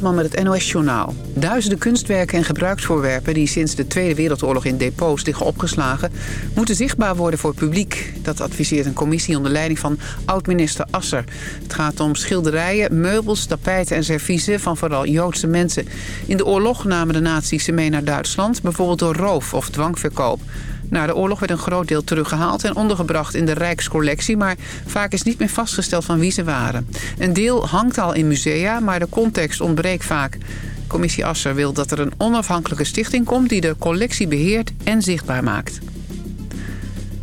Met het NOS-journaal. Duizenden kunstwerken en gebruiksvoorwerpen... die sinds de Tweede Wereldoorlog in depots liggen opgeslagen... moeten zichtbaar worden voor publiek. Dat adviseert een commissie onder leiding van oud-minister Asser. Het gaat om schilderijen, meubels, tapijten en serviezen... van vooral Joodse mensen. In de oorlog namen de nazi's ze mee naar Duitsland... bijvoorbeeld door roof of dwangverkoop. Na de oorlog werd een groot deel teruggehaald en ondergebracht in de Rijkscollectie... maar vaak is niet meer vastgesteld van wie ze waren. Een deel hangt al in musea, maar de context ontbreekt vaak. Commissie Asser wil dat er een onafhankelijke stichting komt... die de collectie beheert en zichtbaar maakt.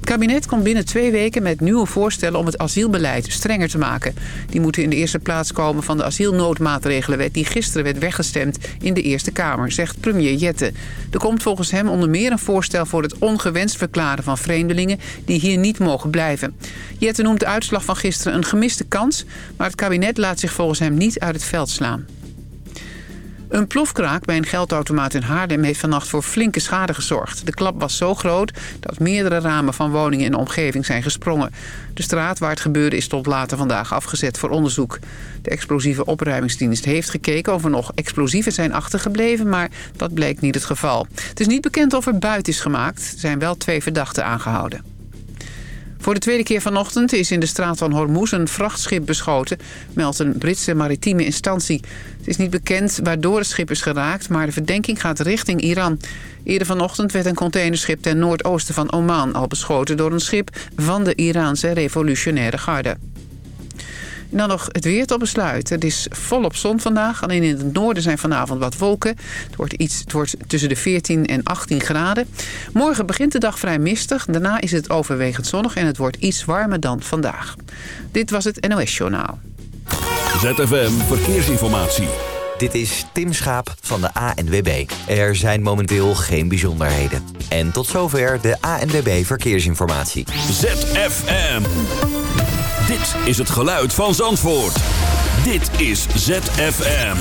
Kabinet komt binnen twee weken met nieuwe voorstellen om het asielbeleid strenger te maken. Die moeten in de eerste plaats komen van de asielnoodmaatregelenwet die gisteren werd weggestemd in de Eerste Kamer, zegt premier Jette. Er komt volgens hem onder meer een voorstel voor het ongewenst verklaren van vreemdelingen die hier niet mogen blijven. Jette noemt de uitslag van gisteren een gemiste kans, maar het kabinet laat zich volgens hem niet uit het veld slaan. Een plofkraak bij een geldautomaat in Haarlem heeft vannacht voor flinke schade gezorgd. De klap was zo groot dat meerdere ramen van woningen in de omgeving zijn gesprongen. De straat waar het gebeurde is tot later vandaag afgezet voor onderzoek. De explosieve opruimingsdienst heeft gekeken of er nog explosieven zijn achtergebleven, maar dat bleek niet het geval. Het is niet bekend of er buit is gemaakt. Er zijn wel twee verdachten aangehouden. Voor de tweede keer vanochtend is in de straat van Hormuz een vrachtschip beschoten, meldt een Britse maritieme instantie. Het is niet bekend waardoor het schip is geraakt, maar de verdenking gaat richting Iran. Eerder vanochtend werd een containerschip ten noordoosten van Oman al beschoten door een schip van de Iraanse revolutionaire garde. En dan nog het weer tot besluit. Het is volop zon vandaag. Alleen in het noorden zijn vanavond wat wolken. Het wordt, iets, het wordt tussen de 14 en 18 graden. Morgen begint de dag vrij mistig. Daarna is het overwegend zonnig en het wordt iets warmer dan vandaag. Dit was het NOS Journaal. ZFM Verkeersinformatie. Dit is Tim Schaap van de ANWB. Er zijn momenteel geen bijzonderheden. En tot zover de ANWB Verkeersinformatie. ZFM. Dit is het geluid van Zandvoort. Dit is ZFM.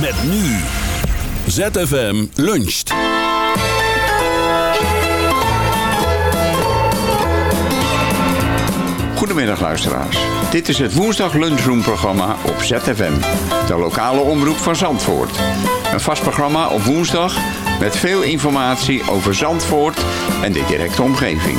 Met nu. ZFM luncht. Goedemiddag luisteraars. Dit is het woensdag lunchroom programma op ZFM. De lokale omroep van Zandvoort. Een vast programma op woensdag met veel informatie over Zandvoort en de directe omgeving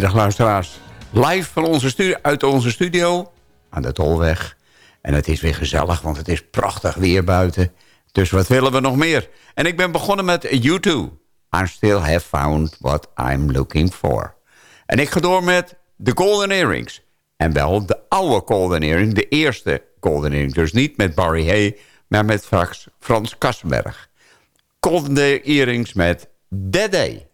Hele goede middag, luisteraars. Live van onze uit onze studio aan de Tolweg. En het is weer gezellig, want het is prachtig weer buiten. Dus wat willen we nog meer? En ik ben begonnen met U2. I still have found what I'm looking for. En ik ga door met The Golden Earrings. En wel de oude Golden Earring, de eerste Golden Earring. Dus niet met Barry Hay, maar met Frans Kassenberg. Golden Earrings met Dead Day.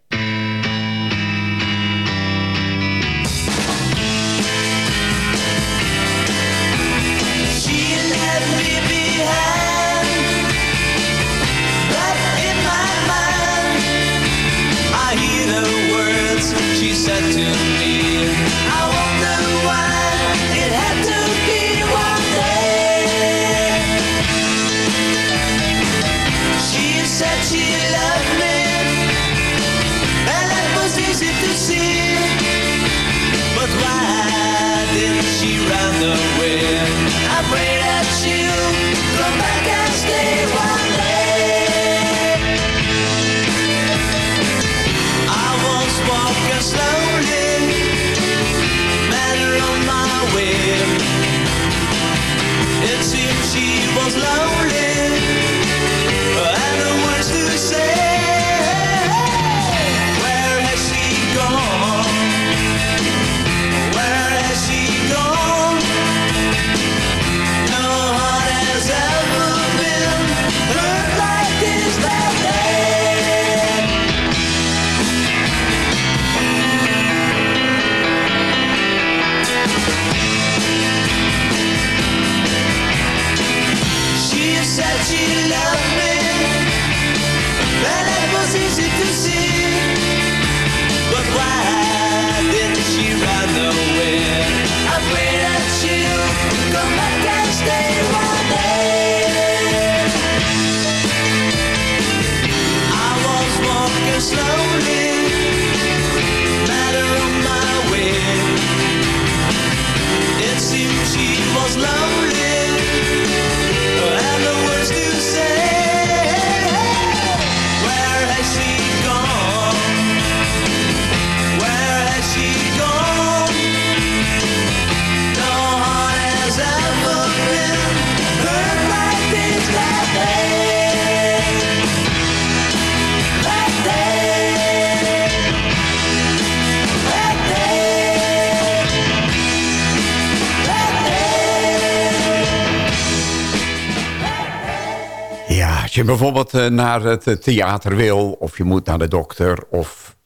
Bijvoorbeeld eh, naar het theater wil... of je moet naar de dokter of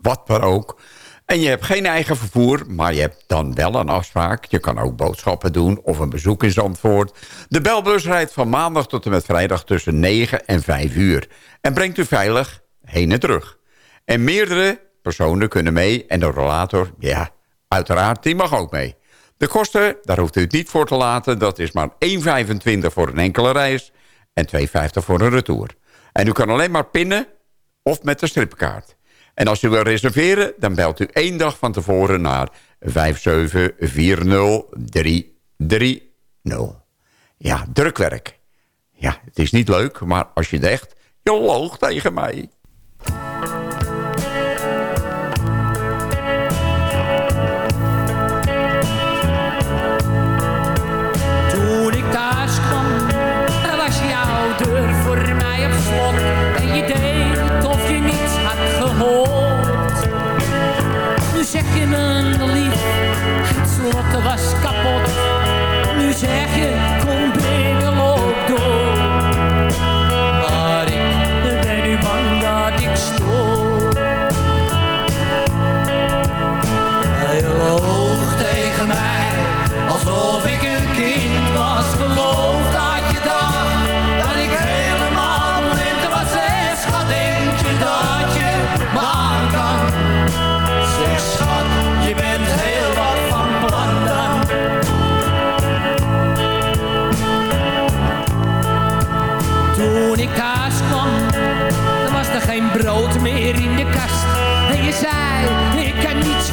wat maar ook... en je hebt geen eigen vervoer, maar je hebt dan wel een afspraak... je kan ook boodschappen doen of een bezoek in Zandvoort... de belbus rijdt van maandag tot en met vrijdag tussen 9 en 5 uur... en brengt u veilig heen en terug. En meerdere personen kunnen mee en de rollator, ja, uiteraard, die mag ook mee... De kosten, daar hoeft u het niet voor te laten. Dat is maar 1,25 voor een enkele reis en 2,50 voor een retour. En u kan alleen maar pinnen of met de stripkaart. En als u wil reserveren, dan belt u één dag van tevoren naar 5740330. Ja, drukwerk. Ja, het is niet leuk, maar als je echt... Je loog tegen mij. was kapot. Nu zeg je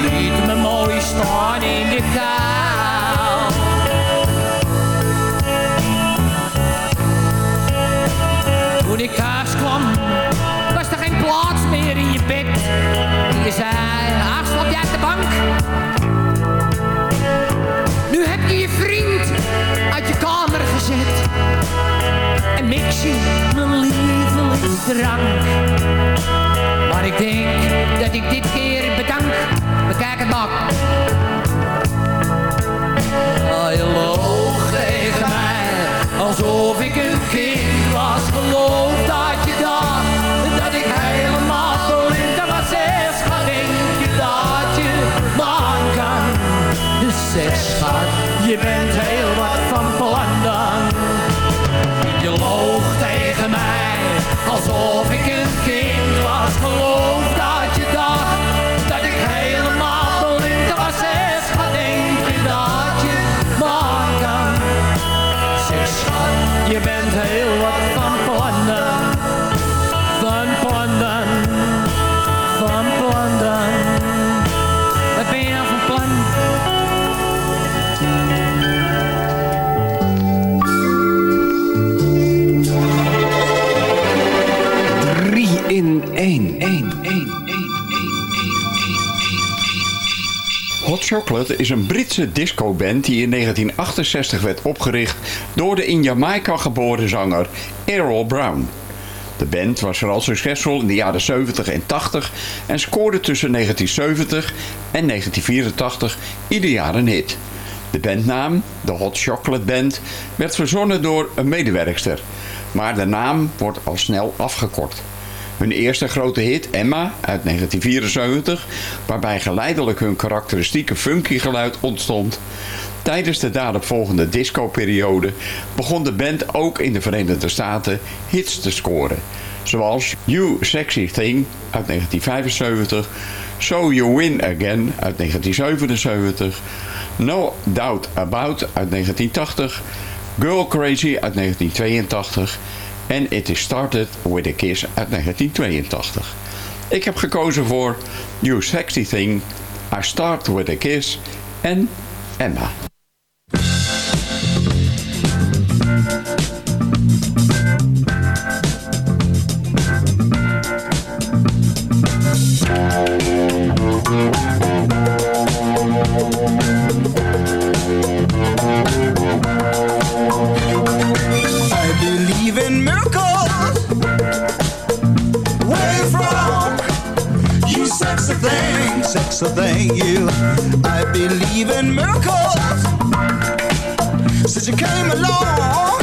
liet me mooi staan in de kou. Toen ik thuis kwam, was er geen plaats meer in je bed. Je zei, ach, slaap jij op de bank? Nu heb je je vriend uit je kamer gezet. En mix je mijn lievelingsdrank. Maar ik denk dat ik dit keer bedank. Oh, je loog tegen mij, alsof ik een kind was. Geloof dat je dacht dat ik helemaal blind was. Zeg, schat, denk je dat je me aan kan? Dus zeg, schat, je bent heel wat van plan. Je loog tegen mij, alsof ik een kind was. Geloof Chocolate is een Britse discoband die in 1968 werd opgericht door de in Jamaica geboren zanger Errol Brown. De band was vooral succesvol in de jaren 70 en 80 en scoorde tussen 1970 en 1984 ieder jaar een hit. De bandnaam, de Hot Chocolate Band, werd verzonnen door een medewerkster, maar de naam wordt al snel afgekort. Hun eerste grote hit, Emma, uit 1974, waarbij geleidelijk hun karakteristieke funky geluid ontstond. Tijdens de daaropvolgende disco-periode begon de band ook in de Verenigde Staten hits te scoren. Zoals You Sexy Thing uit 1975, So You Win Again uit 1977, No Doubt About uit 1980, Girl Crazy uit 1982 en It Is Started With A Kiss uit 1982. Ik heb gekozen voor You Sexy Thing, I Start With A Kiss en Emma. You came along,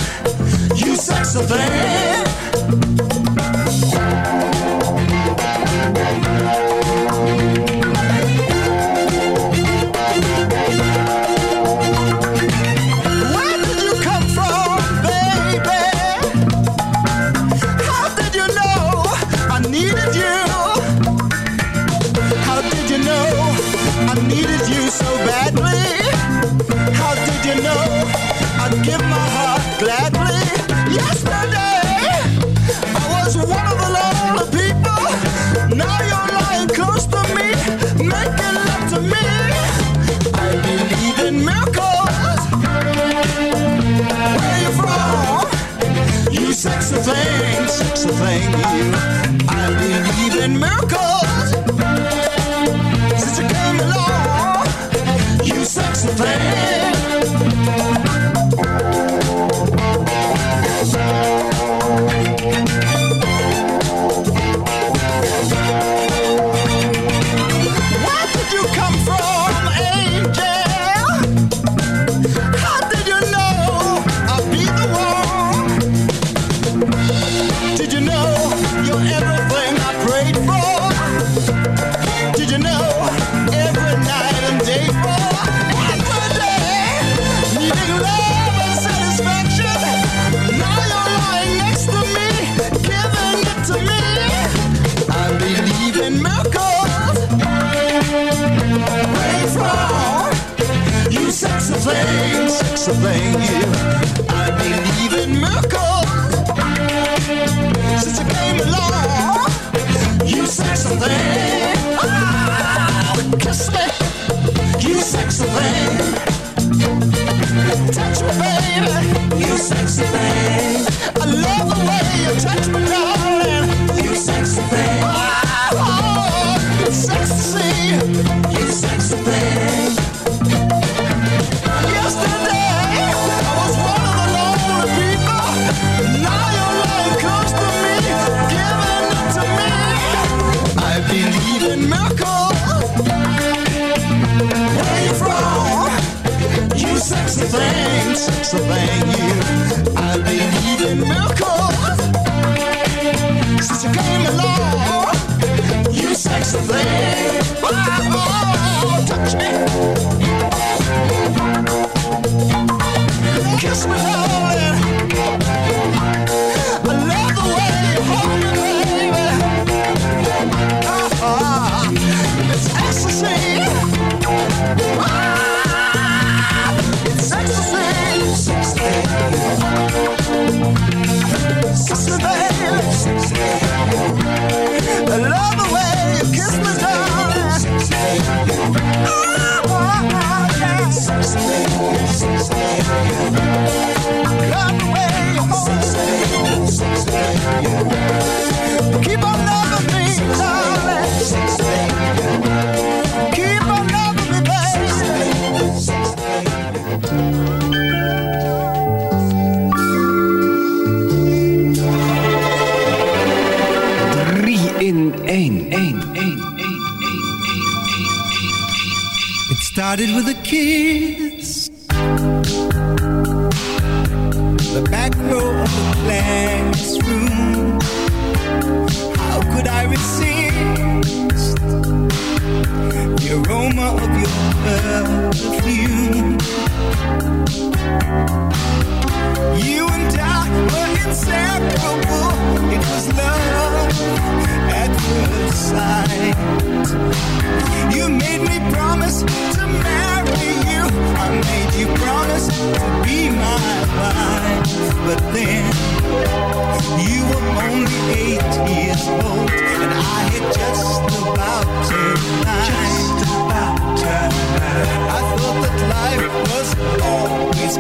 you sexy thing.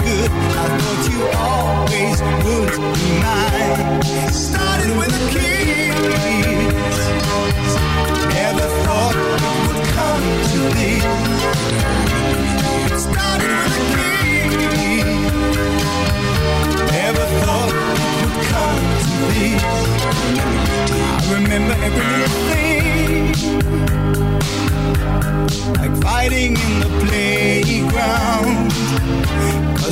Good. I thought you always would be mine. Started with a kiss. Never thought it would come to this. Started with a kiss. Never thought it would come to this. I remember every little thing. Like fighting in the playground.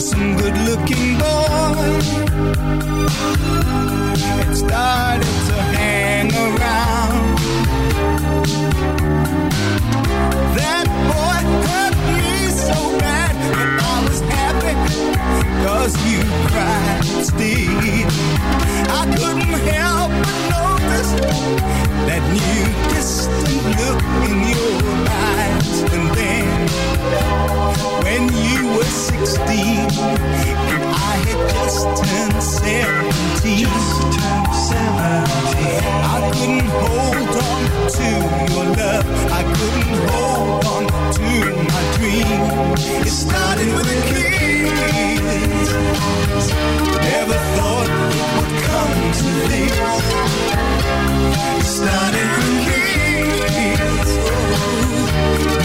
Some good looking boy had started to hang around. That boy hurt me so bad, but I was happy cause you cried still. I couldn't help but notice that new distant look in your eyes. And then 16 and I had just turned 17. I couldn't hold on to your love. I couldn't hold on to my dream. It started with a kiss. Never thought it would come to this. It started with a kiss.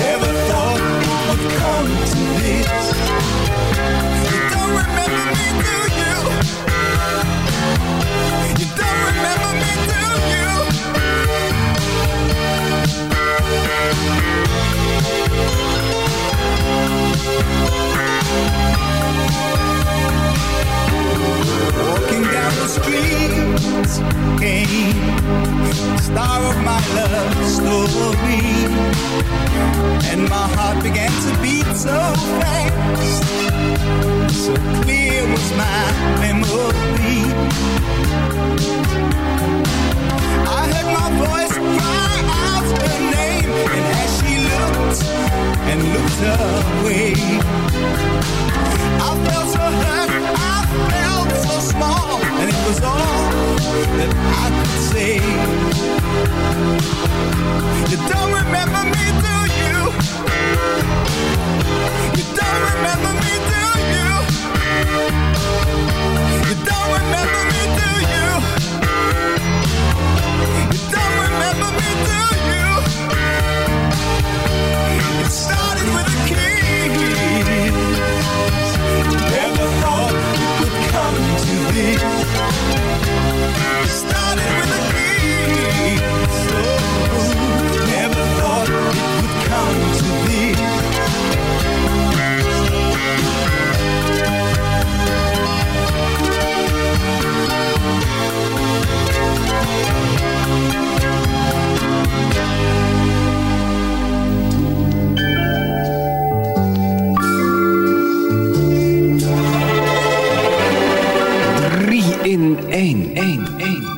Never thought come to this. You don't remember me, do you? You don't remember me, do you? Walking down the street came star of my love story, and my heart began to beat so fast. So clear was my memory. I heard my voice cry out her name, and as she looked and looked away, I felt so that I could say. You don't remember me, do you? You don't remember me, do you? You don't remember me, do you? You don't remember me, do you? It started with a kiss. Come to. It started with a kiss. Oh, never thought it would come to this. Drie één. één, één,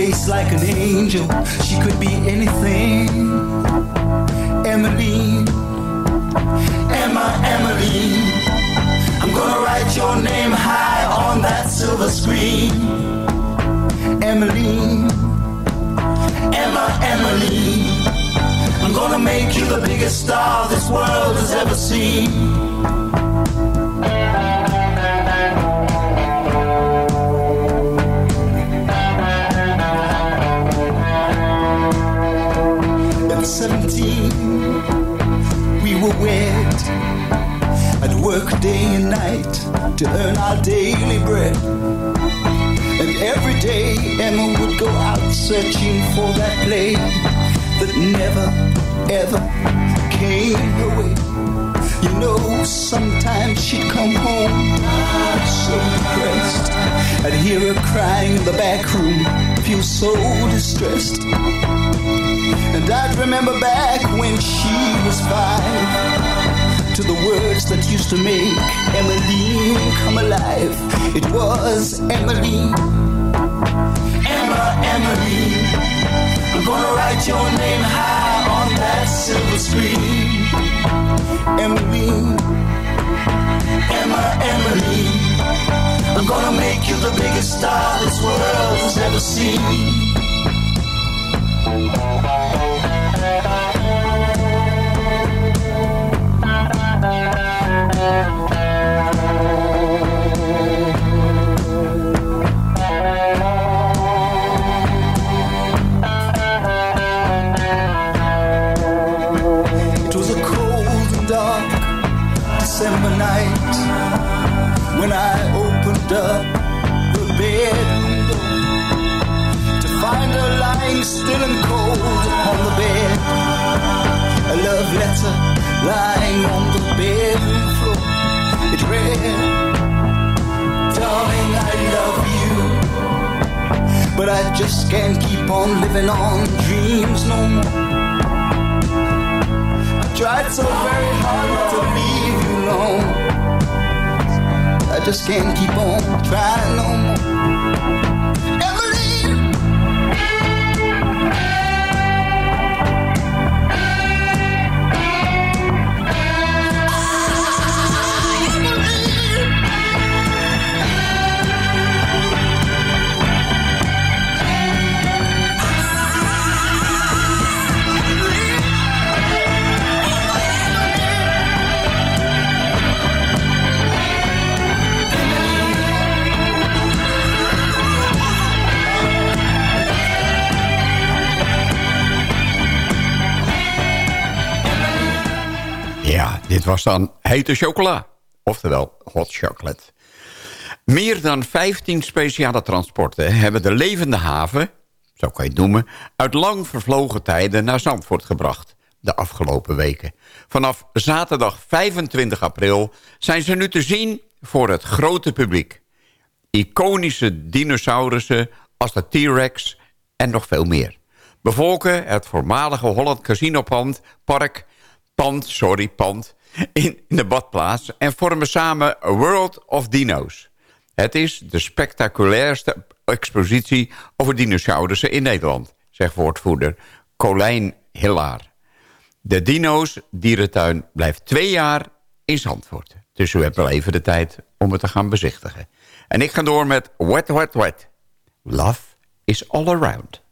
face like an angel, she could be anything. Emily, Emma, Emily. I'm gonna write your name high on that silver screen. Emily, Emma, Emily. I'm gonna make you the biggest star this world has ever seen. 17, we were wed. I'd work day and night to earn our daily bread. And every day Emma would go out searching for that play that never, ever came her way. You know, sometimes she'd come home so depressed. I'd hear her crying in the back room, feel so distressed. And I'd remember back when she was five to the words that used to make Emmeline come alive. It was Emmeline, Emma, Emmeline. I'm gonna write your name high on that silver screen. Emmeline, Emma, Emmeline. I'm gonna make you the biggest star this world has ever seen. The bedroom door to find her lying still and cold upon the bed. A love letter lying on the bedroom floor. It read, Darling, I love you, but I just can't keep on living on dreams no more. I Tried so very hard not to leave you alone. I just can't keep on trying no more. Dit was dan hete chocola. Oftewel hot chocolate. Meer dan 15 speciale transporten hebben de levende haven, zo kan je het noemen... uit lang vervlogen tijden naar Zandvoort gebracht de afgelopen weken. Vanaf zaterdag 25 april zijn ze nu te zien voor het grote publiek. Iconische dinosaurussen als de T-Rex en nog veel meer. Bevolken het voormalige Holland Casino pand, park, pand, sorry, pand, in de badplaats... en vormen samen World of Dino's. Het is de spectaculairste expositie over dinosaurussen in Nederland... zegt woordvoerder Colijn Hillaar. De Dino's Dierentuin blijft twee jaar in Zandvoort. Dus u hebt wel even de tijd om het te gaan bezichtigen. En ik ga door met Wet, Wet, Wet. Love is all around.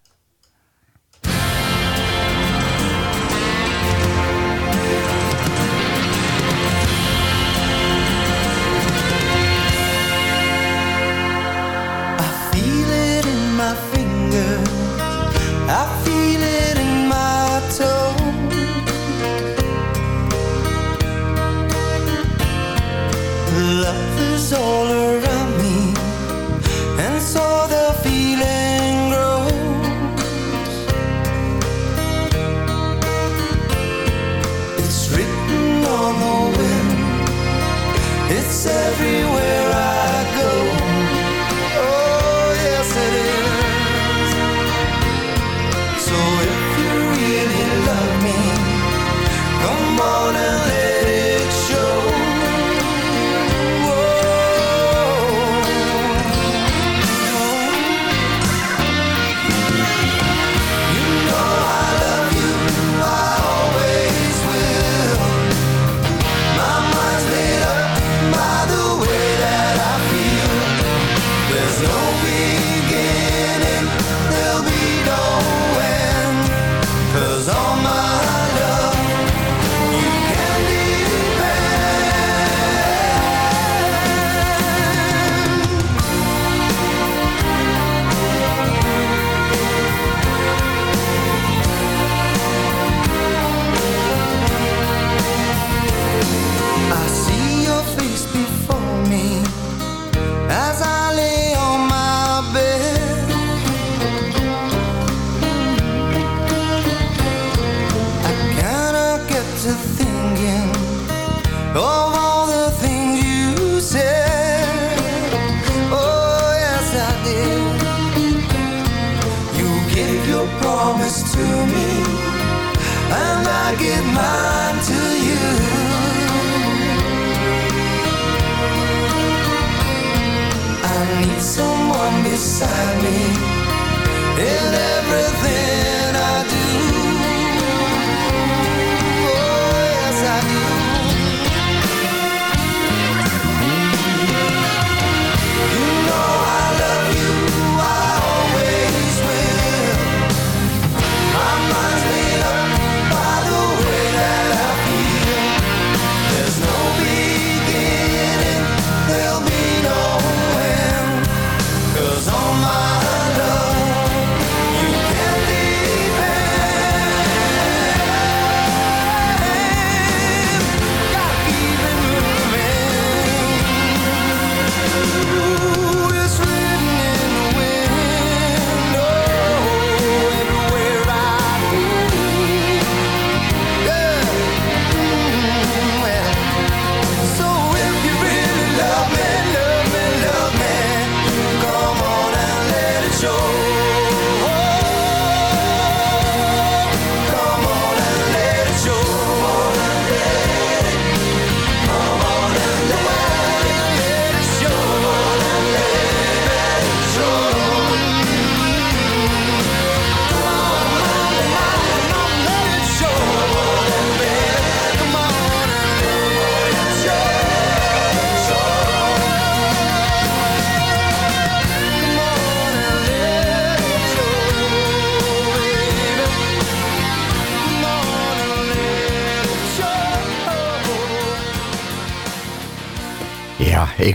Love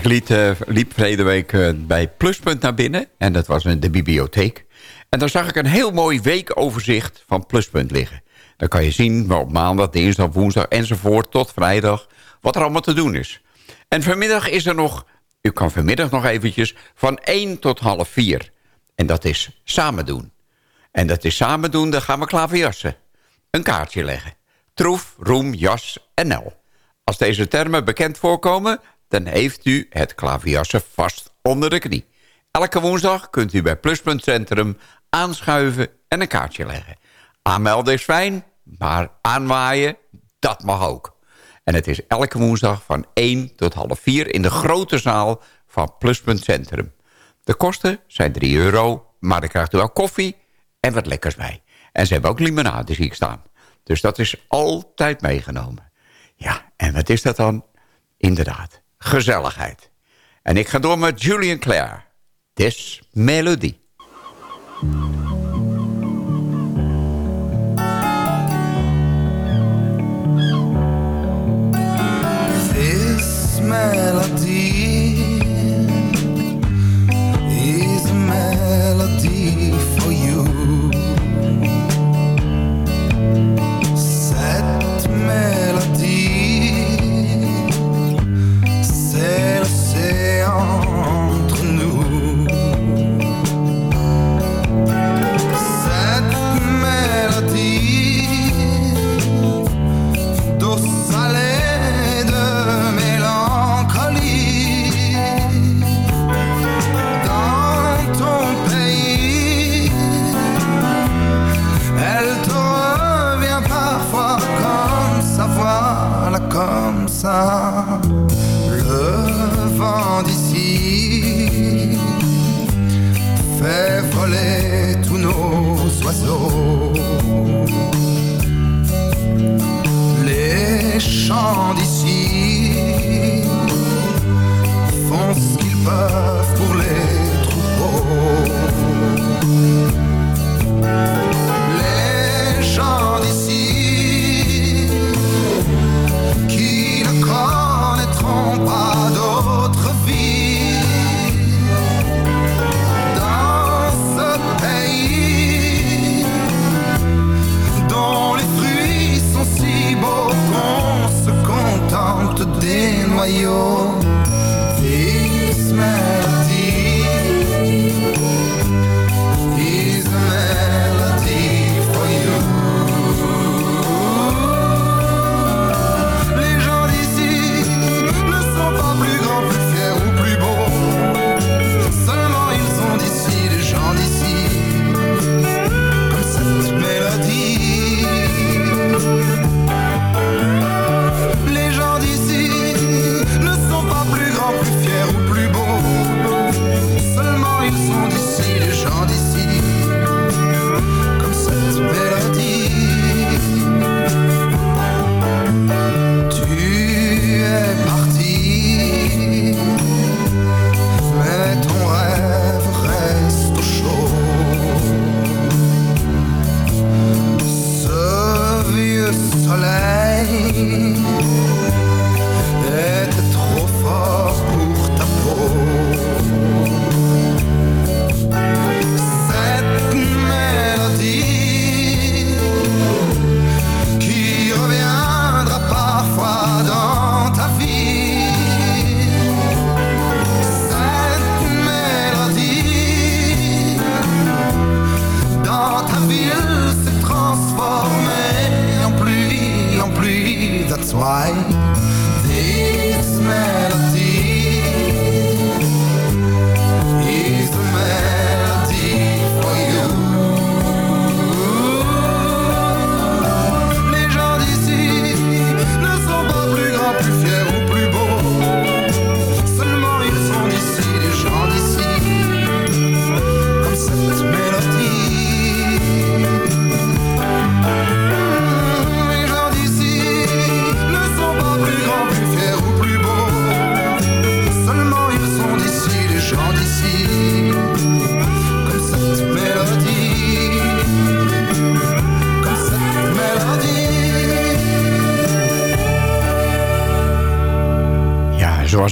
liet, eh, liep verleden week eh, bij Pluspunt naar binnen. En dat was in de bibliotheek. En daar zag ik een heel mooi weekoverzicht van Pluspunt liggen. Dan kan je zien op maandag, dinsdag, woensdag enzovoort tot vrijdag... wat er allemaal te doen is. En vanmiddag is er nog U kan vanmiddag nog eventjes van 1 tot half 4. En dat is samen doen. En dat is samen doen, dan gaan we klaverjassen. Een kaartje leggen. Troef, roem, jas en nel. Als deze termen bekend voorkomen, dan heeft u het klaverjassen vast onder de knie. Elke woensdag kunt u bij Pluspunt Centrum aanschuiven en een kaartje leggen. Aanmelden is fijn, maar aanwaaien, dat mag ook. En het is elke woensdag van 1 tot half 4 in de grote zaal van Pluspunt Centrum. De kosten zijn 3 euro, maar dan krijgt u wel koffie en wat lekkers bij. En ze hebben ook limonade, zie ik staan. Dus dat is altijd meegenomen. Ja, en wat is dat dan? Inderdaad, gezelligheid. En ik ga door met Julian Clare. This Melody.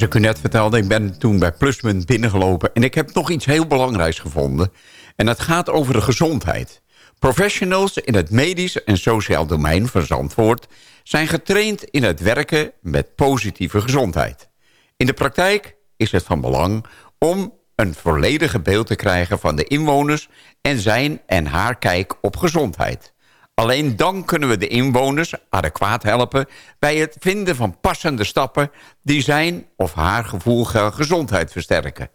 Zoals ik u net vertelde, ik ben toen bij Pluspunt binnengelopen... en ik heb nog iets heel belangrijks gevonden. En dat gaat over de gezondheid. Professionals in het medisch en sociaal domein van Zandvoort... zijn getraind in het werken met positieve gezondheid. In de praktijk is het van belang om een volledige beeld te krijgen van de inwoners en zijn en haar kijk op gezondheid. Alleen dan kunnen we de inwoners adequaat helpen bij het vinden van passende stappen die zijn of haar gevoelige gezondheid versterken.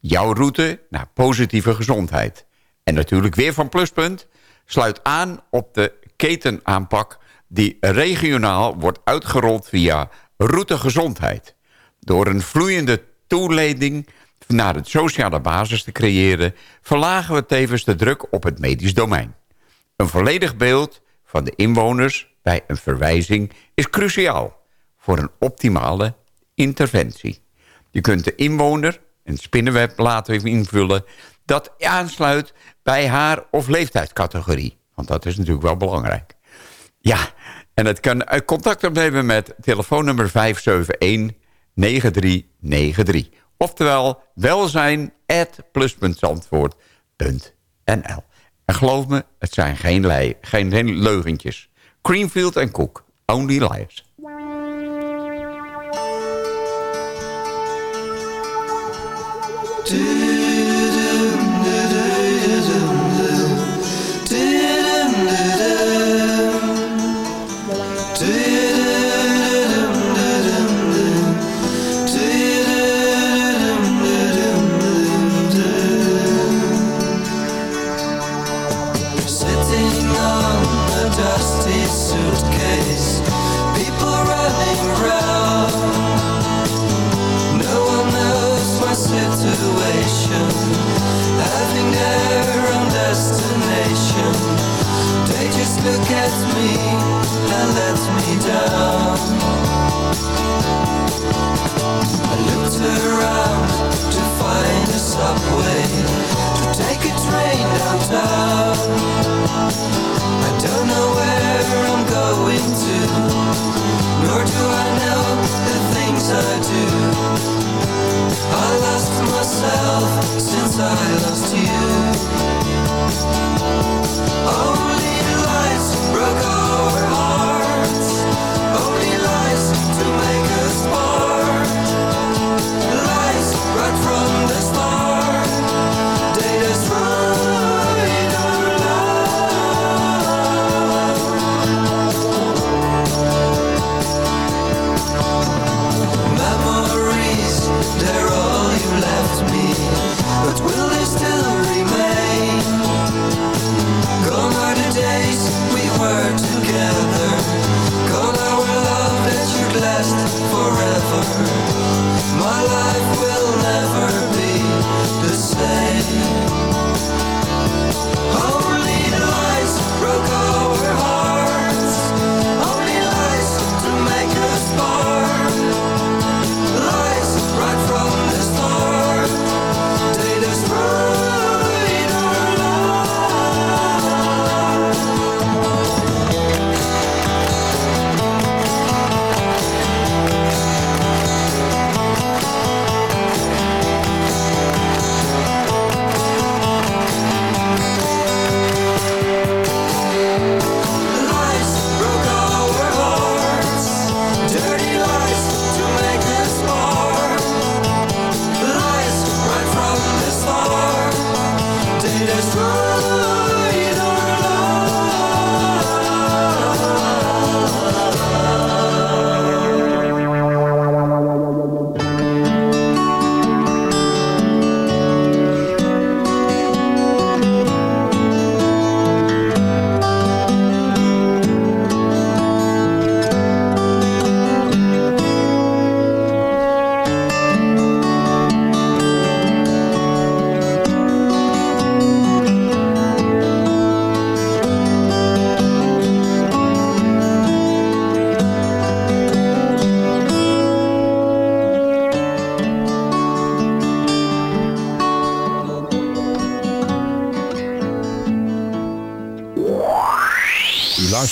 Jouw route naar positieve gezondheid. En natuurlijk weer van Pluspunt sluit aan op de ketenaanpak die regionaal wordt uitgerold via Route Gezondheid. Door een vloeiende toeleiding naar het sociale basis te creëren... verlagen we tevens de druk op het medisch domein. Een volledig beeld van de inwoners bij een verwijzing is cruciaal... voor een optimale interventie. Je kunt de inwoner een spinnenweb laten invullen... dat aansluit bij haar of leeftijdscategorie. Want dat is natuurlijk wel belangrijk. Ja, en het kan contact opnemen met telefoonnummer 571 9393. Oftewel welzijn. En geloof me, het zijn geen, geen, leugentjes. Creamfield en Cook, only. Sitting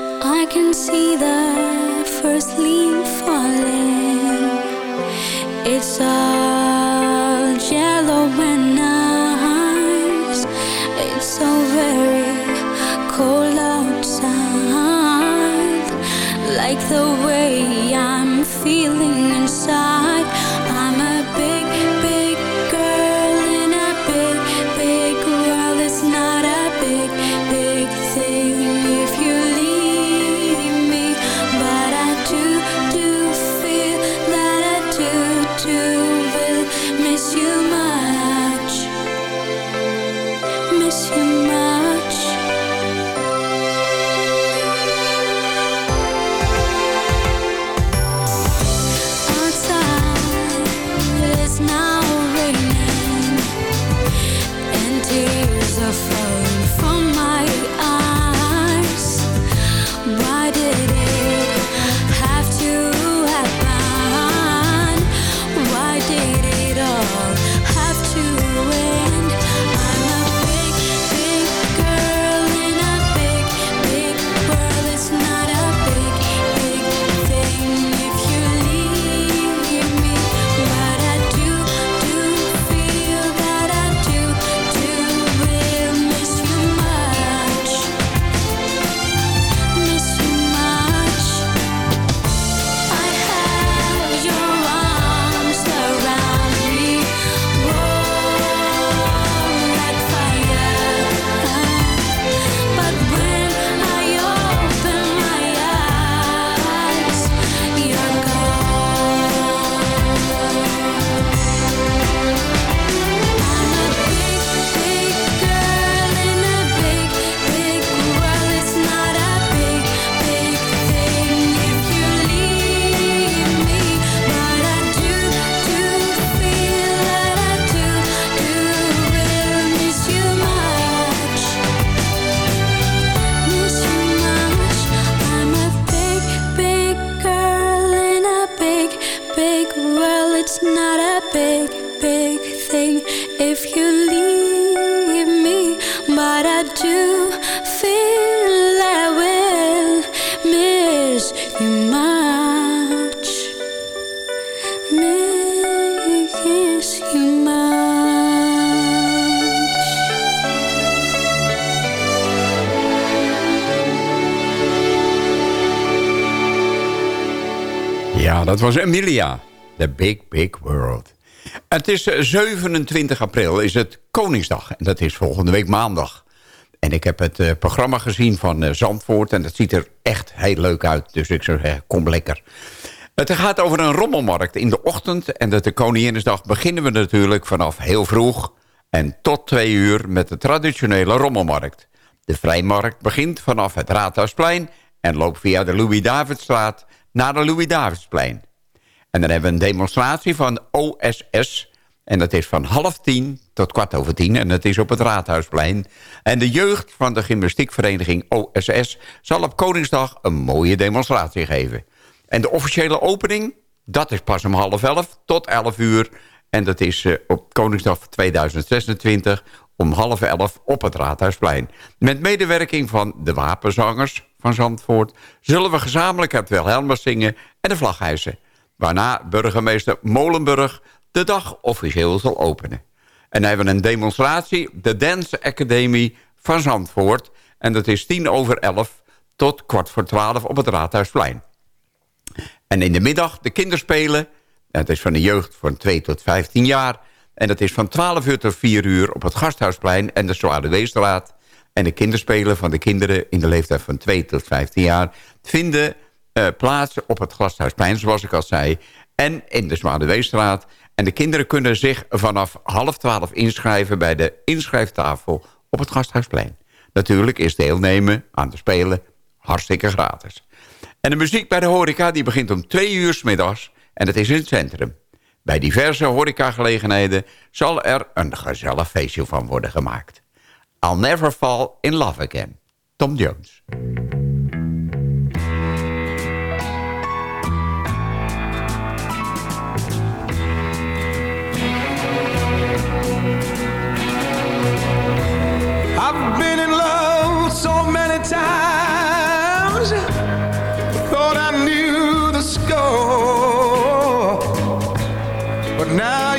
I can see the first leaf falling. It's all yellow and nice. It's so very cold outside. Like the way dat was Emilia. The Big Big World. Het is eh, 27 april, is het Koningsdag. En dat is volgende week maandag. En ik heb het eh, programma gezien van eh, Zandvoort... en het ziet er echt heel leuk uit. Dus ik zou zeggen, kom lekker. Het gaat over een rommelmarkt in de ochtend. En dat de Koninginnedag beginnen we natuurlijk vanaf heel vroeg... en tot twee uur met de traditionele rommelmarkt. De vrijmarkt begint vanaf het Raadhuisplein... en loopt via de Louis-Davidstraat naar de Louis-Davidsplein. En dan hebben we een demonstratie van OSS. En dat is van half tien tot kwart over tien. En dat is op het Raadhuisplein. En de jeugd van de gymnastiekvereniging OSS... zal op Koningsdag een mooie demonstratie geven. En de officiële opening, dat is pas om half elf tot elf uur. En dat is eh, op Koningsdag 2026 om half elf op het Raadhuisplein. Met medewerking van de wapenzangers van Zandvoort... zullen we gezamenlijk het Wilhelmus zingen en de vlag hijsen. Waarna burgemeester Molenburg de dag officieel zal openen. En dan hebben we een demonstratie, de Dance Academy van Zandvoort. En dat is tien over elf tot kwart voor twaalf op het Raadhuisplein. En in de middag de kinderspelen. Dat is van de jeugd van 2 tot 15 jaar. En dat is van 12 uur tot 4 uur op het Gasthuisplein en de Zware Weestraat. En de kinderspelen van de kinderen in de leeftijd van 2 tot 15 jaar... vinden eh, plaats op het Gasthuisplein, zoals ik al zei. En in de Zware Weestraat. En de kinderen kunnen zich vanaf half 12 inschrijven... bij de inschrijftafel op het Gasthuisplein. Natuurlijk is deelnemen aan de spelen hartstikke gratis. En de muziek bij de horeca die begint om twee uur s middags. En dat is in het centrum. Bij diverse horecagelegenheden zal er een gezellig feestje van worden gemaakt. I'll never fall in love again. Tom Jones.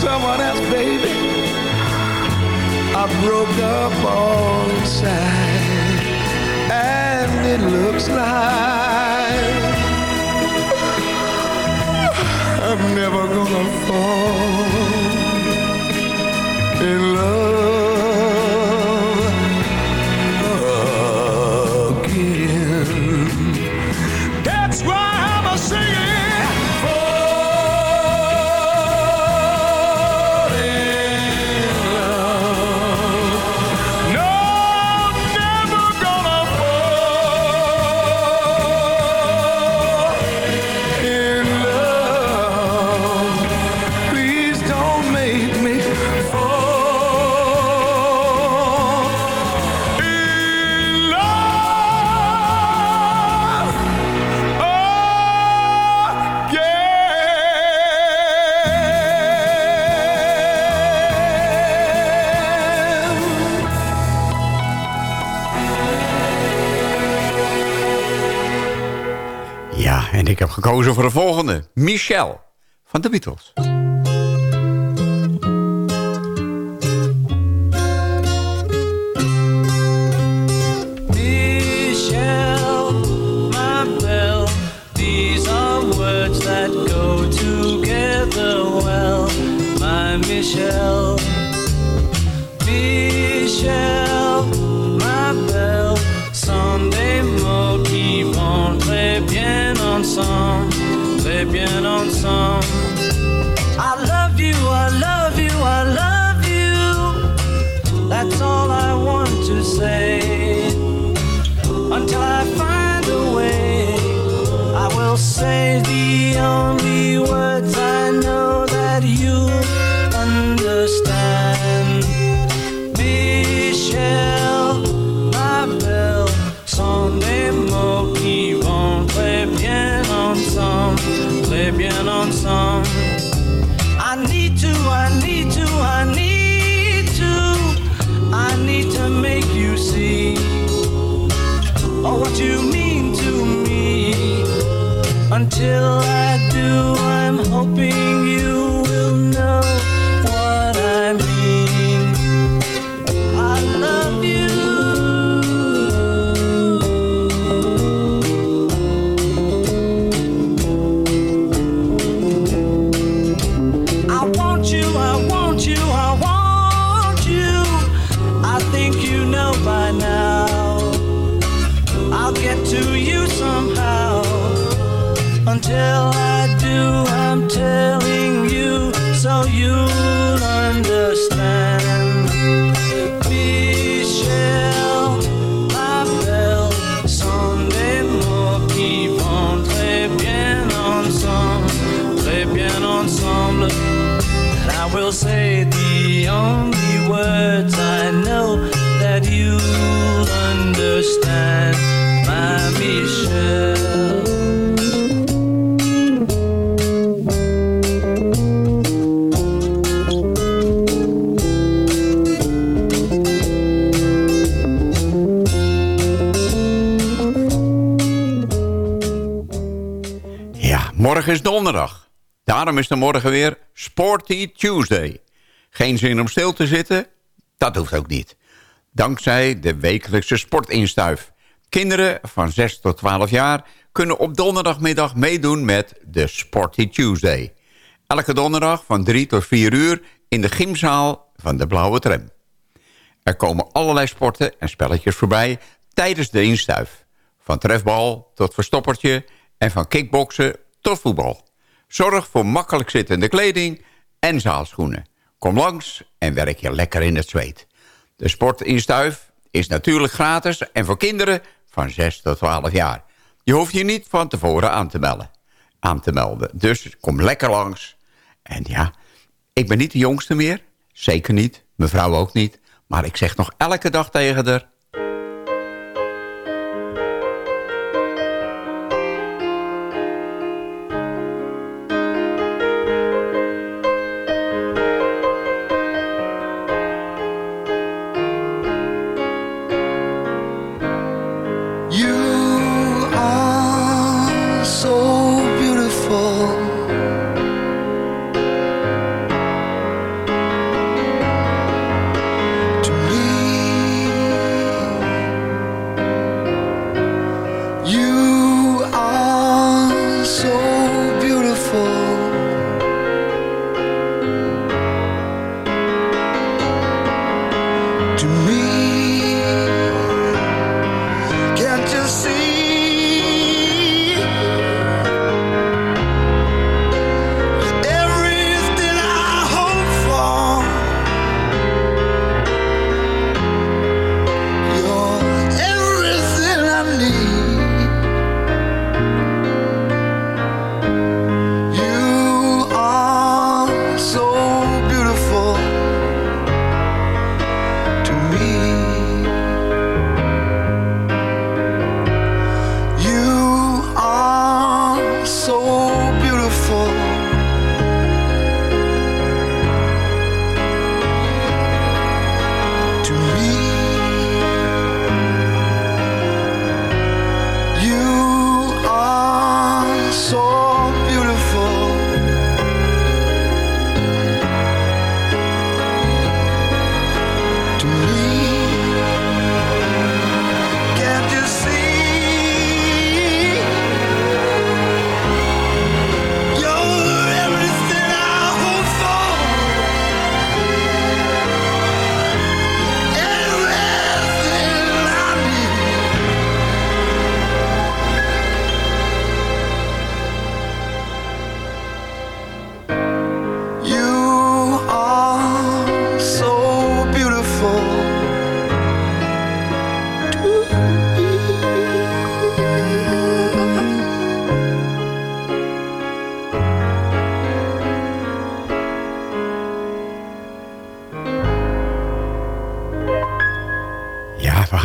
someone else, baby. I broke up all inside, and it looks like I'm never gonna fall in love. ik heb gekozen voor de volgende. Michelle van de Beatles. Is donderdag. Daarom is er morgen weer Sporty Tuesday. Geen zin om stil te zitten? Dat hoeft ook niet. Dankzij de wekelijkse sportinstuif. Kinderen van 6 tot 12 jaar kunnen op donderdagmiddag meedoen met de Sporty Tuesday. Elke donderdag van 3 tot 4 uur in de gymzaal van de Blauwe Tram. Er komen allerlei sporten en spelletjes voorbij tijdens de instuif. Van trefbal tot verstoppertje en van kickboksen tot voetbal. Zorg voor makkelijk zittende kleding en zaalschoenen. Kom langs en werk je lekker in het zweet. De sportinstuif is natuurlijk gratis en voor kinderen van 6 tot 12 jaar. Je hoeft je niet van tevoren aan te melden. Aan te melden. Dus kom lekker langs. En ja, ik ben niet de jongste meer. Zeker niet. Mevrouw ook niet. Maar ik zeg nog elke dag tegen haar...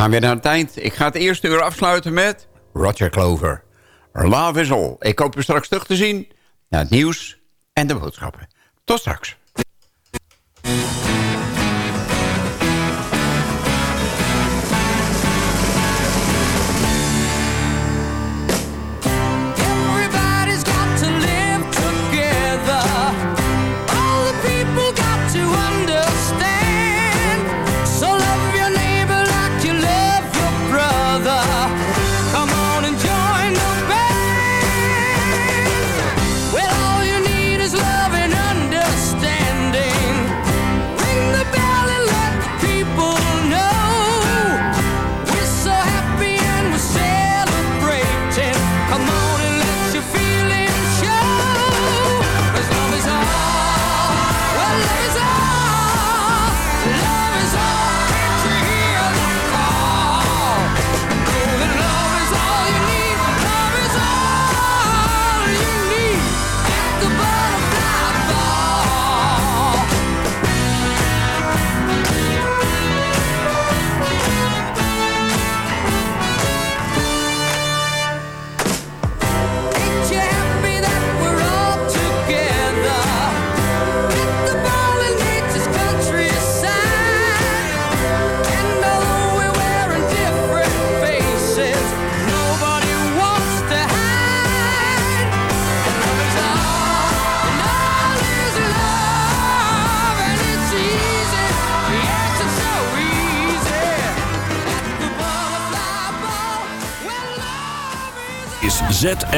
gaan weer naar het eind. Ik ga het eerste uur afsluiten met Roger Clover. Love is all. Ik hoop u straks terug te zien naar het nieuws en de boodschappen. Tot straks.